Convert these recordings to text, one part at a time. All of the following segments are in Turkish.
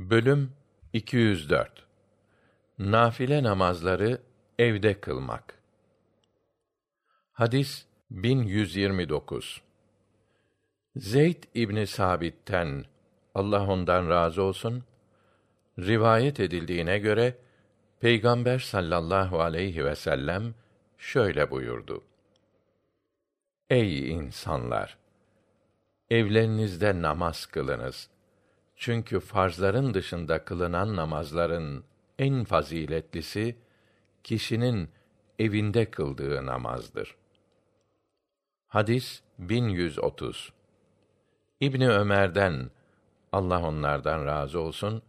Bölüm 204 Nafile namazları evde kılmak. Hadis 1129. Zeyd İbni Sabit'ten Allah ondan razı olsun rivayet edildiğine göre Peygamber sallallahu aleyhi ve sellem şöyle buyurdu. Ey insanlar! Evlerinizde namaz kılınız. Çünkü farzların dışında kılınan namazların en faziletlisi kişinin evinde kıldığı namazdır. Hadis 1130. İbni Ömer'den Allah onlardan razı olsun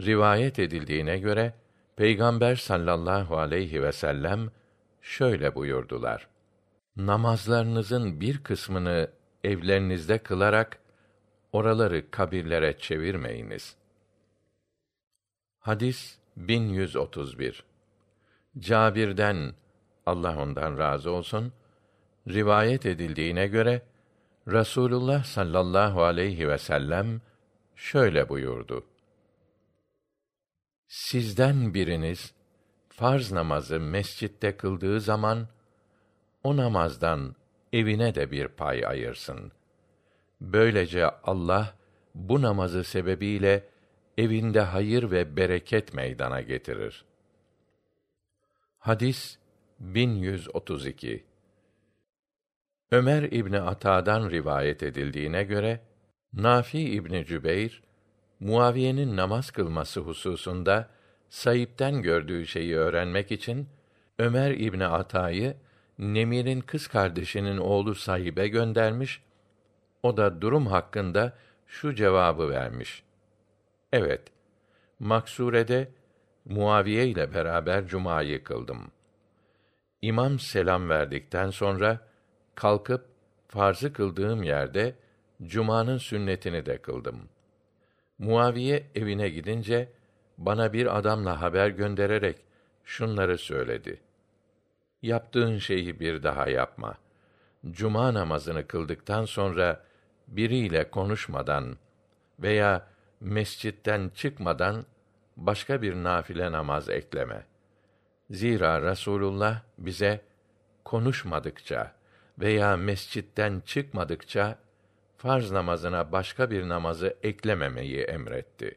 rivayet edildiğine göre Peygamber sallallahu aleyhi ve sellem şöyle buyurdular: Namazlarınızın bir kısmını evlerinizde kılarak oraları kabirlere çevirmeyiniz. Hadis 1131. Cabir'den Allah ondan razı olsun rivayet edildiğine göre Rasulullah sallallahu aleyhi ve sellem şöyle buyurdu. Sizden biriniz farz namazı mescitte kıldığı zaman o namazdan evine de bir pay ayırsın. Böylece Allah bu namazı sebebiyle evinde hayır ve bereket meydana getirir. Hadis 1132 Ömer İbni Ata'dan rivayet edildiğine göre Nafi İbni Cübeyr Muaviye'nin namaz kılması hususunda Sayip'ten gördüğü şeyi öğrenmek için Ömer İbni Ata'yı Nemir'in kız kardeşinin oğlu Sayip'e göndermiş. O da durum hakkında şu cevabı vermiş. Evet, Maksure'de Muaviye ile beraber cumayı kıldım. İmam selam verdikten sonra kalkıp farzı kıldığım yerde cumanın sünnetini de kıldım. Muaviye evine gidince bana bir adamla haber göndererek şunları söyledi. Yaptığın şeyi bir daha yapma. Cuma namazını kıldıktan sonra biriyle konuşmadan veya mescitten çıkmadan başka bir nafile namaz ekleme. Zira Rasulullah bize konuşmadıkça veya mescitten çıkmadıkça farz namazına başka bir namazı eklememeyi emretti.